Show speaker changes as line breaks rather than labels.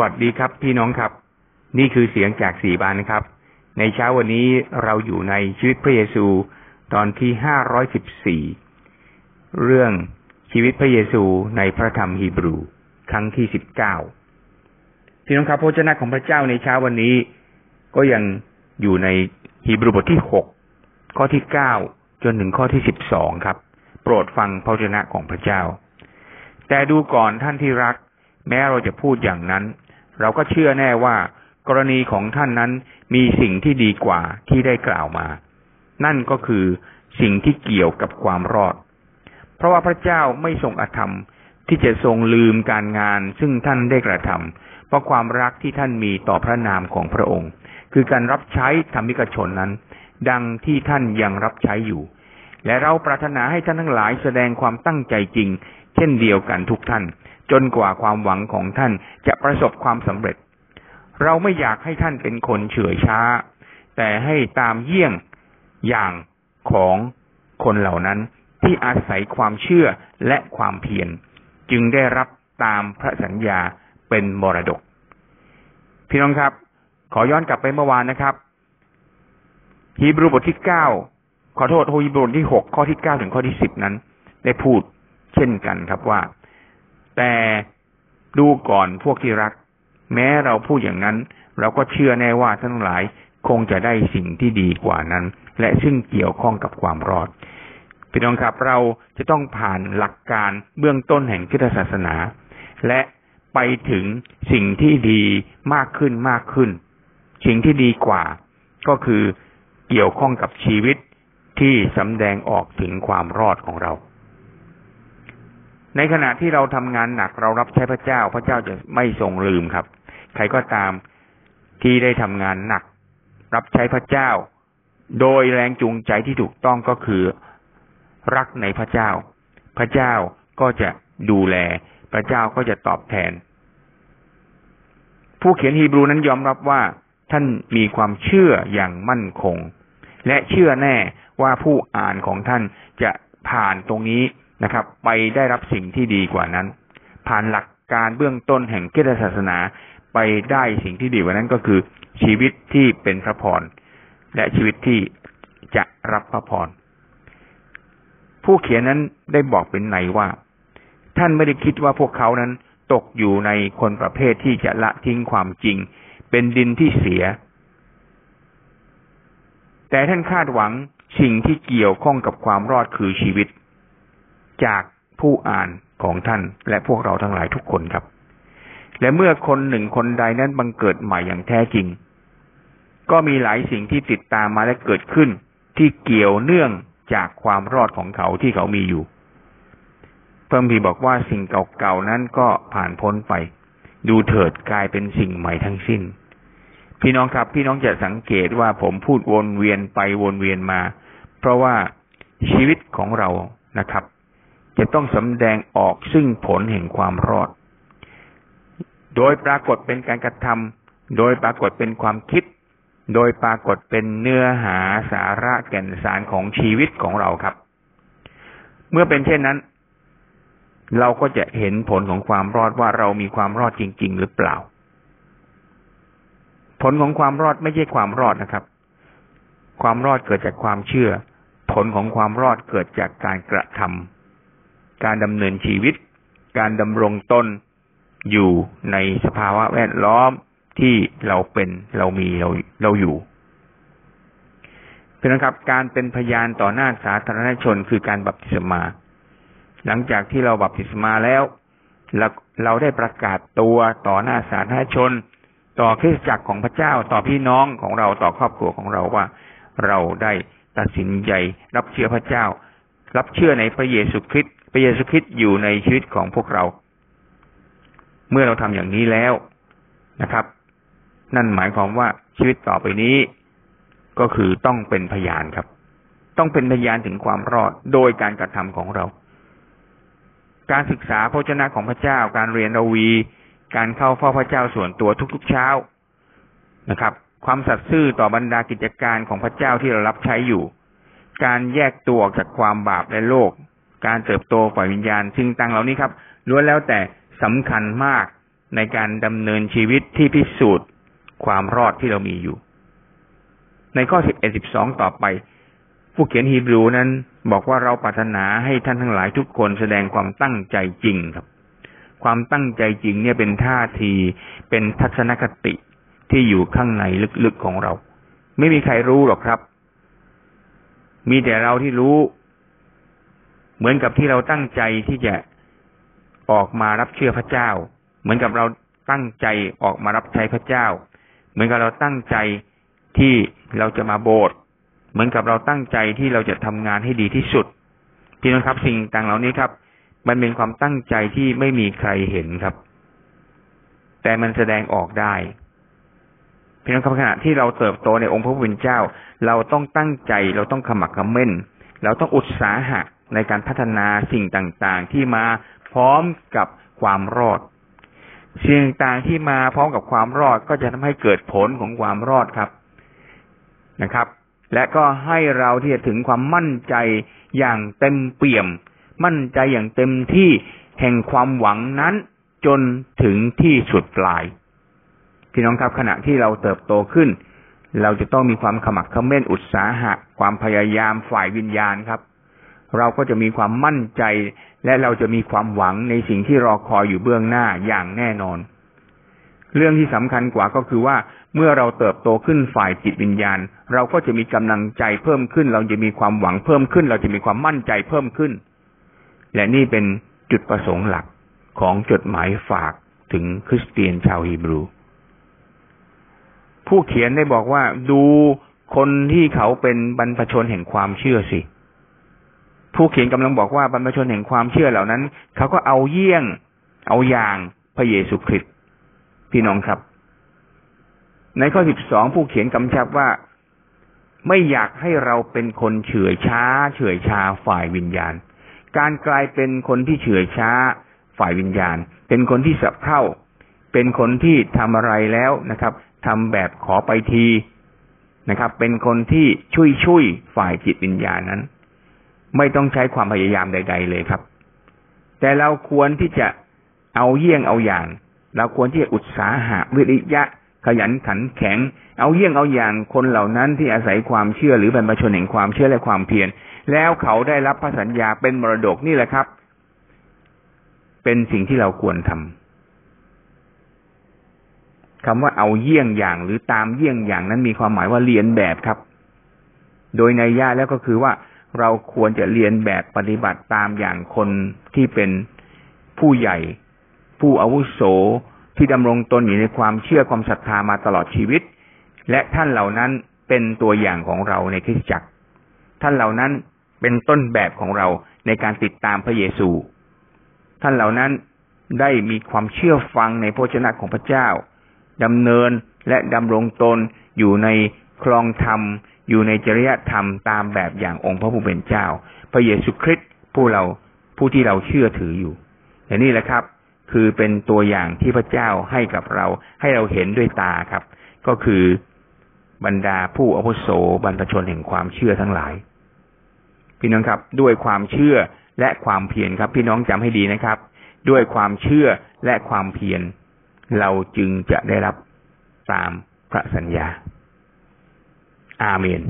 วัสดีครับ พี่น้องครับ นี่คือเสียงจากสีบานนะครับ ในเช้าวันนี้เราอยู่ในชีวิตพระเยซูตอนที่ห้าร้อยสิบสี่เรื่องชีวิตพระเยซูในพระธรรมฮีบรู ครั้งที่สิบเก้าพี่น้องครับพระเจ้าของพระเจ้าในเช้าวันนี้ ก็ยังอยู่ในฮีบรูบทที่หกข้อที่เก้าจนถึงข้อที่สิบสองครับ โปรดฟังพระเจ้าของพระเจ้า แต่ดูก่อนท่านที่รัก แม้เราจะพูดอย่างนั้น เราก็เชื่อแน่ว่า กรณีของท่านนั้นมีสิ่งที่ดีกว่าที่ได้กล่าวมา นั่นก็คือสิ่งที่เกี่ยวกับความรอด เพราะว่าพระเจ้าไม่ทรงอธรรม ที่จะทรงลืมการงาน ซึ่งท่านได้กระทำเพราะความรักที่ท่านมีต่อพระนามของพระองค์ คือการรับใช้ธรรมิกชนนั้น ดังที่ท่านยังรับใช้อยู่ และเราปรารถนาให้ท่านทั้งหลายแสดงความตั้งใจจริง เช่นเดียวกันทุกท่าน จนกว่าความหวังของท่านจะประสบความสำเร็จ เราไม่อยากให้ท่านเป็นคนเฉื่อยช้า แต่ให้ตามเยี่ยงอย่างของคนเหล่านั้นที่อาศัยความเชื่อและความเพียรจึงได้รับตามพระสัญญาเป็นมรดก พี่น้องครับ ขอย้อนกลับไปเมื่อวานนะครับฮีบรูบทที่เก้าขอโทษฮีบรูบทที่หกข้อที่เก้าถึงข้อที่สิบนั้น ได้พูดเช่นกันครับว่า แต่ดูก่อนพวกที่รัก แม้เราพูดอย่างนั้น เราก็เชื่อแน่ว่าท่านทั้งหลายคงจะได้สิ่งที่ดีกว่านั้น และซึ่งเกี่ยวข้องกับความรอดพี่น้องครับเราจะต้องผ่านหลักการเบื้องต้นแห่งคิดศาสนา และไปถึงสิ่งที่ดีมากขึ้นมากขึ้น สิ่งที่ดีกว่า ก็คือเกี่ยวข้องกับชีวิตที่สำแดงออกถึงความรอดของเรา ในขณะที่เราทำงานหนักเรารับใช้พระเจ้า พระเจ้าจะไม่ทรงลืมครับ ใครก็ตามที่ได้ทำงานหนัก รับใช้พระเจ้า โดยแรงจูงใจที่ถูกต้องก็คือรักในพระเจ้า พระเจ้าก็จะดูแล พระเจ้าก็จะตอบแทน ผู้เขียนฮีบรูนั้นยอมรับว่าท่านมีความเชื่ออย่างมั่นคง และเชื่อแน่ว่าผู้อ่านของท่านจะผ่านตรงนี้ นะครับ ไปได้รับสิ่งที่ดีกว่านั้น ผ่านหลักการเบื้องต้นแห่งเกตศาสนาไปได้สิ่งที่ดีกว่านั้นก็คือ ชีวิตที่เป็นพระพรและชีวิตที่จะรับพระพรผู้เขียนนั้นได้บอกเป็นไหนว่า ท่านไม่ได้คิดว่าพวกเขานั้นตกอยู่ในคนประเภทที่จะละทิ้งความจริง เป็นดินที่เสีย แต่ท่านคาดหวังสิ่งที่เกี่ยวข้องกับความรอดคือชีวิต จากผู้อ่านของท่านและพวกเราทั้งหลายทุกคนครับ และเมื่อคนหนึ่งคนใดนั้นบังเกิดใหม่อย่างแท้จริง ก็มีหลายสิ่งที่ติดตามมาและเกิดขึ้น ที่เกี่ยวเนื่องจากความรอดของเขาที่เขามีอยู่ เพิ่มพีบอกว่าสิ่งเก่าๆนั้นก็ผ่านพ้นไป ดูเถิดกลายเป็นสิ่งใหม่ทั้งสิ้น พี่น้องครับ พี่น้องจะสังเกตว่าผมพูดวนเวียนไปวนเวียนมา เพราะว่าชีวิตของเรานะครับ จะต้องสำแดงออกซึ่งผลแห่งความรอด โดยปรากฏเป็นการกระทำโดยปรากฏเป็นความคิด โดยปรากฏเป็นเนื้อหาสาระแก่นสารของชีวิตของเราครับ เมื่อเป็นเช่นนั้น เราก็จะเห็นผลของความรอดว่าเรามีความรอดจริง ๆ หรือเปล่า ผลของความรอดไม่ใช่ความรอดนะครับ ความรอดเกิดจากความเชื่อ ผลของความรอดเกิดจากการกระทำ การดำเนินชีวิต การดำรงตนอยู่ในสภาวะแวดล้อมที่เราเป็นเรามีเราเราอยู่เป็นนะครับ การเป็นพยานต่อหน้าสาธารณชนคือการบัพติศมา หลังจากที่เราบัพติศมาแล้วเราเราได้ประกาศตัวต่อหน้าสาธารณชน ต่อคริสตจักรของพระเจ้าต่อพี่น้องของเราต่อครอบครัวของเราว่า เราได้ตัดสินใจรับเชื่อพระเจ้า รับเชื่อในพระเยซูคริสต์พระเยซูคริสต์อยู่ในชีวิตของพวกเรา เมื่อเราทำอย่างนี้แล้วนะครับ นั่นหมายความว่าชีวิตต่อไปนี้ก็คือต้องเป็นพยานครับ ต้องเป็นพยานถึงความรอดโดยการกระทำของเรา การศึกษาพระเจ้าของพระเจ้า การเรียนราวี การเข้าเฝ้าพระเจ้าส่วนตัวทุกๆเช้านะครับ ความสัตย์ซื่อต่อบรรดากิจการของพระเจ้าที่เรารับใช้อยู่ การแยกตัวออกจากความบาปและโลก การเติบโตฝ่ายวิญญาณ ซึ่งต่างเหล่านี้ครับล้วนแล้วแต่สำคัญมากในการดำเนินชีวิตที่พิสูจน์ความรอดที่เรามีอยู่ ในข้อสิบเอ็ดสิบสองต่อไป ผู้เขียนฮีบรูนั้น บอกว่าเราปรารถนาให้ท่านทั้งหลายทุกคนแสดงความตั้งใจจริงครับ ความตั้งใจจริงเนี่ยเป็นท่าทีเป็นทัศนคติที่อยู่ข้างในลึกๆของเรา ไม่มีใครรู้หรอกครับ มีแต่เราที่รู้ เหมือนกับที่เราตั้งใจที่จะออกมารับเชื่อพระเจ้า เหมือนกับเราตั้งใจออกมารับใช้พระเจ้า เหมือนกับเราตั้งใจที่เราจะมาโบสถ์เหมือนกับเราตั้งใจที่เราจะทำงานให้ดีที่สุดพี่น้องครับสิ่งต่างเหล่านี้ครับ มันเป็นความตั้งใจที่ไม่มีใครเห็นครับ แต่มันแสดงออกได้ พี่น้องครับขณะที่เราเติบโตในองค์พระผู้เป็นเจ้า เราต้องตั้งใจเราต้องขมักขม้น เราต้องอุตสาหะในการพัฒนาสิ่งต่างๆ ที่มาพร้อมกับความรอดสิ่งต่างที่มาพร้อมกับความรอดก็จะทำให้เกิดผลของความรอดครับนะครับ และก็ให้เราที่จะถึงความมั่นใจอย่างเต็มเปี่ยม มั่นใจอย่างเต็มที่แห่งความหวังนั้นจนถึงที่สุดปลาย พี่น้องครับขณะที่เราเติบโตขึ้น เราจะต้องมีความขมักขม้นอุตสาหะ ความพยายามฝ่ายวิญญาณครับ เราก็จะมีความมั่นใจ และเราจะมีความหวังในสิ่งที่รอคอยอยู่เบื้องหน้าอย่างแน่นอน เรื่องที่สำคัญกว่าก็คือว่าเมื่อเราเติบโตขึ้นฝ่ายจิตวิญญาณ เราก็จะมีกำลังใจเพิ่มขึ้น เราจะมีความหวังเพิ่มขึ้น เราจะมีความมั่นใจเพิ่มขึ้น และนี่เป็นจุดประสงค์หลักของจดหมายฝากถึงคริสเตียนชาวฮีบรู ผู้เขียนได้บอกว่าดูคนที่เขาเป็นบรรพชนแห่งความเชื่อสิ ผู้เขียนกำลังบอกว่าบรรพชนแห่งความเชื่อเหล่านั้น เขาก็เอาเยี่ยง เอาอย่างพระเยซูคริสต์พี่น้องครับ ในข้อสิบสองผู้เขียนกำชับว่าไม่อยากให้เราเป็นคนเฉื่อยช้า เฉื่อยชาฝ่ายวิญญาณ การกลายเป็นคนที่เฉื่อยช้าฝ่ายวิญญาณ เป็นคนที่สับเท่าเป็นคนที่ทำอะไรแล้วนะครับ ทำแบบขอไปทีนะครับ เป็นคนที่ช่วยช่วยฝ่ายจิตวิญญาณนั้น ไม่ต้องใช้ความพยายามใด ๆ เลยครับ แต่เราควรที่จะเอาเยี่ยงเอาอย่าง เราควรที่จะอุตสาหะวิริยะ ขยันขันแข็ง เอาเยี่ยงเอาอย่างคนเหล่านั้นที่อาศัยความเชื่อหรือบรรพชนแห่งความเชื่อและความเพียรแล้วเขาได้รับพระสัญญาเป็นมรดกนี่แหละครับ เป็นสิ่งที่เราควรทำ คำว่าเอาเยี่ยงอย่าง หรือตามเยี่ยงอย่างนั้นมีความหมายว่าเรียนแบบครับ โดยในย่าแล้วก็คือว่าเราควรจะเรียนแบบปฏิบัติตามอย่างคนที่เป็นผู้ใหญ่ ผู้อาวุโสที่ดำรงตนอยู่ในความเชื่อความศรัทธามาตลอดชีวิต และท่านเหล่านั้นเป็นตัวอย่างของเราในคริสตจักร ท่านเหล่านั้นเป็นต้นแบบของเราในการติดตามพระเยซู ท่านเหล่านั้นได้มีความเชื่อฟังในพระชนะของพระเจ้า ดำเนินและดำรงตนอยู่ในคลองธรรม อยู่ในจริยธรรมตามแบบอย่างองค์พระผู้เป็นเจ้า พระเยซูคริสต์ผู้เราผู้ที่เราเชื่อถืออยู่อย่างนี้แหละครับ คือเป็นตัวอย่างที่พระเจ้าให้กับเรา ให้เราเห็นด้วยตาครับ ก็คือบรรดาผู้อภุโสบรรพชนแห่งความเชื่อทั้งหลาย พี่น้องครับ ด้วยความเชื่อและความเพียรครับ พี่น้องจำให้ดีนะครับ ด้วยความเชื่อและความเพียร เราจึงจะได้รับตามพระสัญญา อาเมน